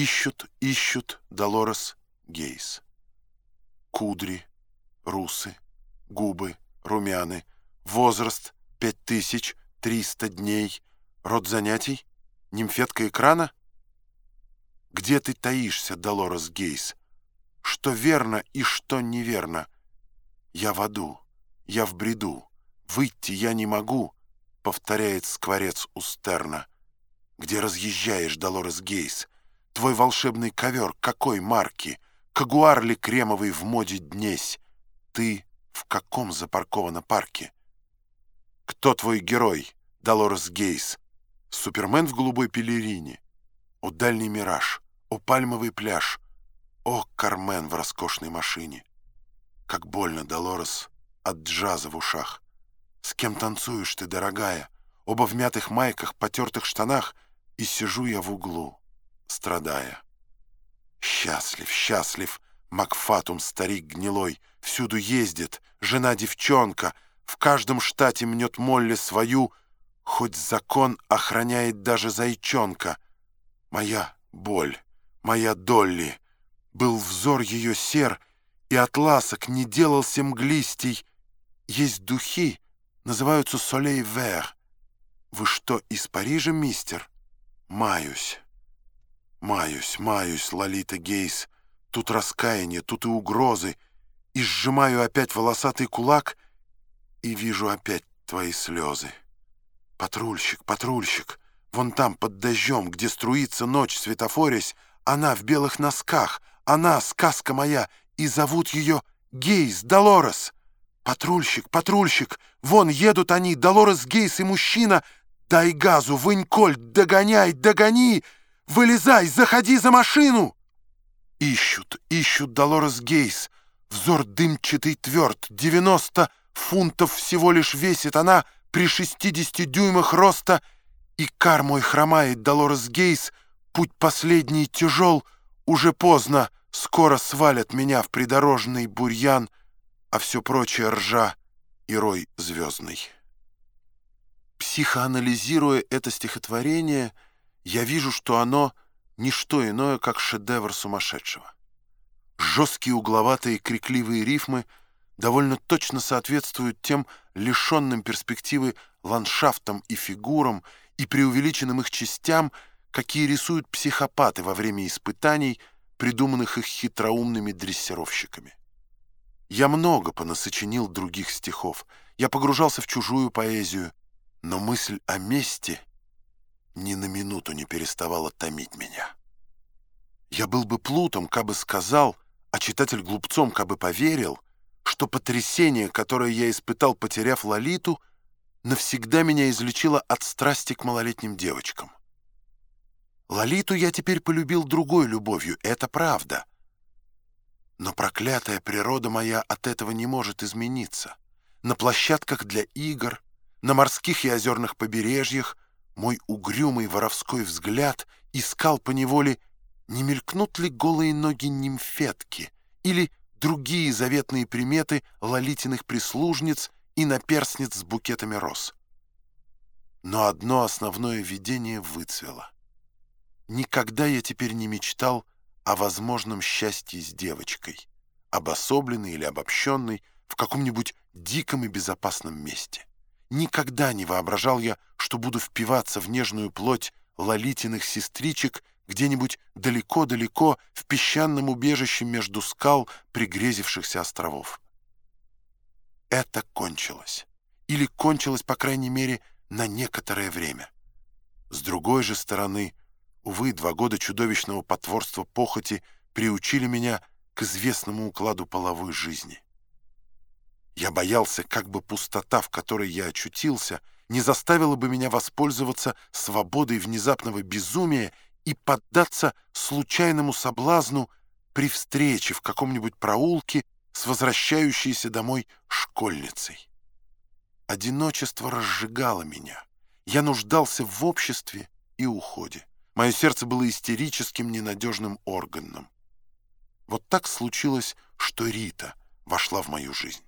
Ищут, ищут Долорес Гейс. Кудри, русы, губы, румяны, возраст 5300 дней, род занятий, нимфетка экрана? Где ты таишься, Долорес Гейс? Что верно и что неверно? Я в аду, я в бреду, выйти я не могу, повторяет скворец у Стерна. Где разъезжаешь, Долорес Гейс? Твой волшебный ковер какой марки? Кагуар ли кремовый в моде днесь? Ты в каком запарковано парке? Кто твой герой, Долорес Гейс? Супермен в голубой пелерине. О, дальний мираж, о, пальмовый пляж, о, Кармен в роскошной машине. Как больно, Долорес, от джаза в ушах. С кем танцуешь ты, дорогая? Оба в мятых майках, потертых штанах, и сижу я в углу страдая. Счастлив, счастлив, Макфатум, старик гнилой, всюду ездит, жена-девчонка, в каждом штате мнет Молли свою, хоть закон охраняет даже зайчонка. Моя боль, моя Долли, был взор ее сер, и от ласок не делался мглистей. Есть духи, называются солей вер. Вы что, из Парижа, мистер? Маюсь. Маюсь, маюсь, Лолита Гейс. Тут раскаяние, тут и угрозы. И сжимаю опять волосатый кулак и вижу опять твои слезы. Патрульщик, патрульщик, вон там, под дождем, где струится ночь, светофорясь, она в белых носках, она, сказка моя, и зовут ее Гейс, Долорес. Патрульщик, патрульщик, вон едут они, Долорес Гейс и мужчина. Дай газу, вынь кольт, догоняй, догони! Вылезай, заходи за машину!» Ищут, ищут Долорес Гейс. Взор дымчатый тверд, 90 фунтов всего лишь весит она при 60 дюймах роста, и кар мой хромает, Долорес Гейс, путь последний тяжел, уже поздно, скоро свалят меня в придорожный бурьян, а все прочее ржа и рой звездный. Психоанализируя это стихотворение, я вижу, что оно — не что иное, как шедевр сумасшедшего. Жесткие угловатые крикливые рифмы довольно точно соответствуют тем лишенным перспективы ландшафтам и фигурам и преувеличенным их частям, какие рисуют психопаты во время испытаний, придуманных их хитроумными дрессировщиками. Я много понасочинил других стихов, я погружался в чужую поэзию, но мысль о мести — ни на минуту не переставала томить меня. Я был бы плутом, кабы сказал, а читатель глупцом, кабы поверил, что потрясение, которое я испытал, потеряв Лолиту, навсегда меня излечило от страсти к малолетним девочкам. Лолиту я теперь полюбил другой любовью, это правда. Но проклятая природа моя от этого не может измениться. На площадках для игр, на морских и озерных побережьях — мой угрюмый воровской взгляд искал по неволе, не мелькнут ли голые ноги нимфетки или другие заветные приметы лолитиных прислужниц и наперстниц с букетами роз. Но одно основное видение выцвело. Никогда я теперь не мечтал о возможном счастье с девочкой, обособленной или обобщенной в каком-нибудь диком и безопасном месте. Никогда не воображал я, что буду впиваться в нежную плоть лолитиных сестричек где-нибудь далеко-далеко в песчаном убежище между скал пригрезившихся островов. Это кончилось. Или кончилось, по крайней мере, на некоторое время. С другой же стороны, увы, два года чудовищного потворства похоти приучили меня к известному укладу половой жизни. Я боялся, как бы пустота, в которой я очутился, не заставила бы меня воспользоваться свободой внезапного безумия и поддаться случайному соблазну при встрече в каком-нибудь проулке с возвращающейся домой школьницей. Одиночество разжигало меня. Я нуждался в обществе и уходе. Мое сердце было истерическим, ненадежным органом. Вот так случилось, что Рита вошла в мою жизнь.